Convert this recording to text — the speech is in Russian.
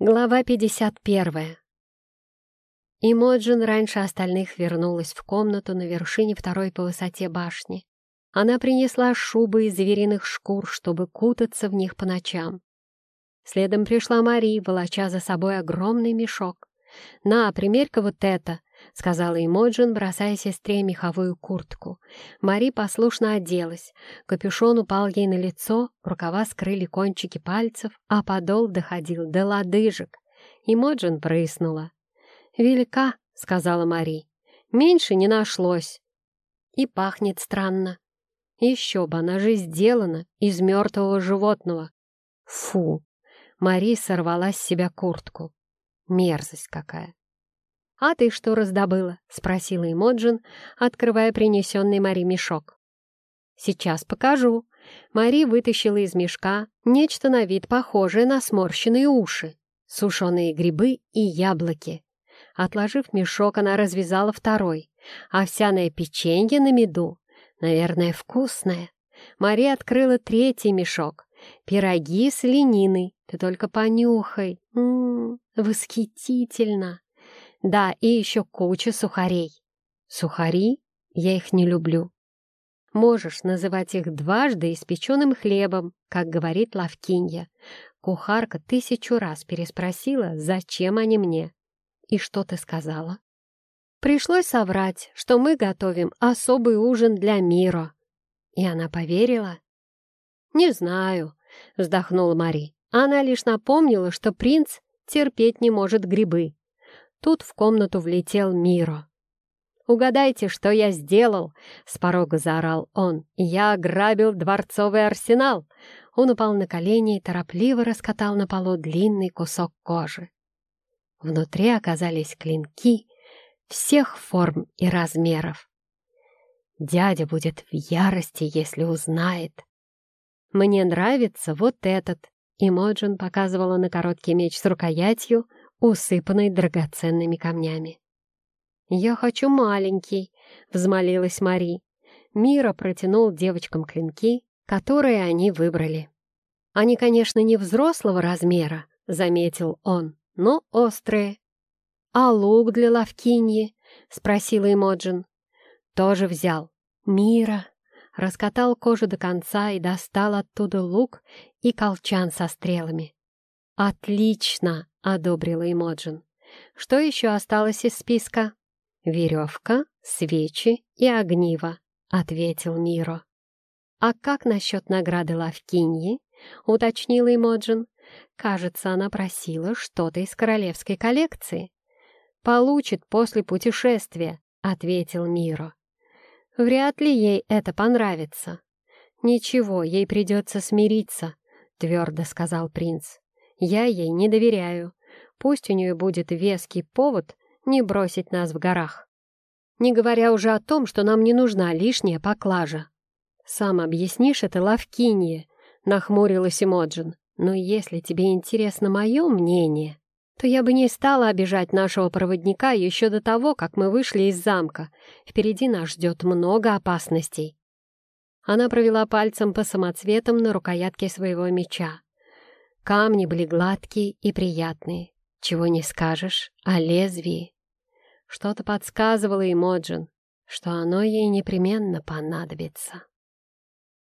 Глава 51. Имоджин раньше остальных вернулась в комнату на вершине второй по высоте башни. Она принесла шубы из звериных шкур, чтобы кутаться в них по ночам. Следом пришла Мари, волоча за собой огромный мешок. «На, примерь-ка вот это!» — сказала Имоджин, бросая сестре меховую куртку. Мари послушно оделась. Капюшон упал ей на лицо, рукава скрыли кончики пальцев, а подол доходил до лодыжек. Имоджин прыснула. «Велика», — сказала Мари. «Меньше не нашлось. И пахнет странно. Еще бы, она же сделана из мертвого животного. Фу!» Мари сорвала с себя куртку. Мерзость какая. «А ты что раздобыла?» — спросила Эмоджин, открывая принесенный Мари мешок. «Сейчас покажу». Мари вытащила из мешка нечто на вид похожее на сморщенные уши, сушеные грибы и яблоки. Отложив мешок, она развязала второй. Овсяное печенье на меду. Наверное, вкусное. Мари открыла третий мешок. Пироги с лениной. Ты только понюхай. М -м -м, восхитительно. Да, и еще куча сухарей. Сухари? Я их не люблю. Можешь называть их дважды испеченным хлебом, как говорит Лавкинья. Кухарка тысячу раз переспросила, зачем они мне. И что ты сказала? Пришлось соврать, что мы готовим особый ужин для Мира. И она поверила? Не знаю, вздохнула Мари. Она лишь напомнила, что принц терпеть не может грибы. Тут в комнату влетел Миро. «Угадайте, что я сделал?» — с порога заорал он. «Я ограбил дворцовый арсенал!» Он упал на колени и торопливо раскатал на полу длинный кусок кожи. Внутри оказались клинки всех форм и размеров. Дядя будет в ярости, если узнает. «Мне нравится вот этот», — Имоджин показывала на короткий меч с рукоятью, усыпанной драгоценными камнями. «Я хочу маленький», — взмолилась Мари. Мира протянул девочкам клинки, которые они выбрали. «Они, конечно, не взрослого размера», — заметил он, — «но острые». «А лук для лавкиньи?» — спросила Эмоджин. «Тоже взял». Мира раскатал кожу до конца и достал оттуда лук и колчан со стрелами. «Отлично!» — одобрила Эмоджин. «Что еще осталось из списка?» «Веревка, свечи и огниво», — ответил Миро. «А как насчет награды Лавкиньи?» — уточнила Эмоджин. «Кажется, она просила что-то из королевской коллекции». «Получит после путешествия», — ответил Миро. «Вряд ли ей это понравится». «Ничего, ей придется смириться», — твердо сказал принц. Я ей не доверяю. Пусть у нее будет веский повод не бросить нас в горах. Не говоря уже о том, что нам не нужна лишняя поклажа. Сам объяснишь это Лавкинье, нахмурилась Эмоджин. Но если тебе интересно мое мнение, то я бы не стала обижать нашего проводника еще до того, как мы вышли из замка. Впереди нас ждет много опасностей. Она провела пальцем по самоцветам на рукоятке своего меча. Камни были гладкие и приятные. Чего не скажешь о лезвии. Что-то подсказывало Эмоджин, что оно ей непременно понадобится.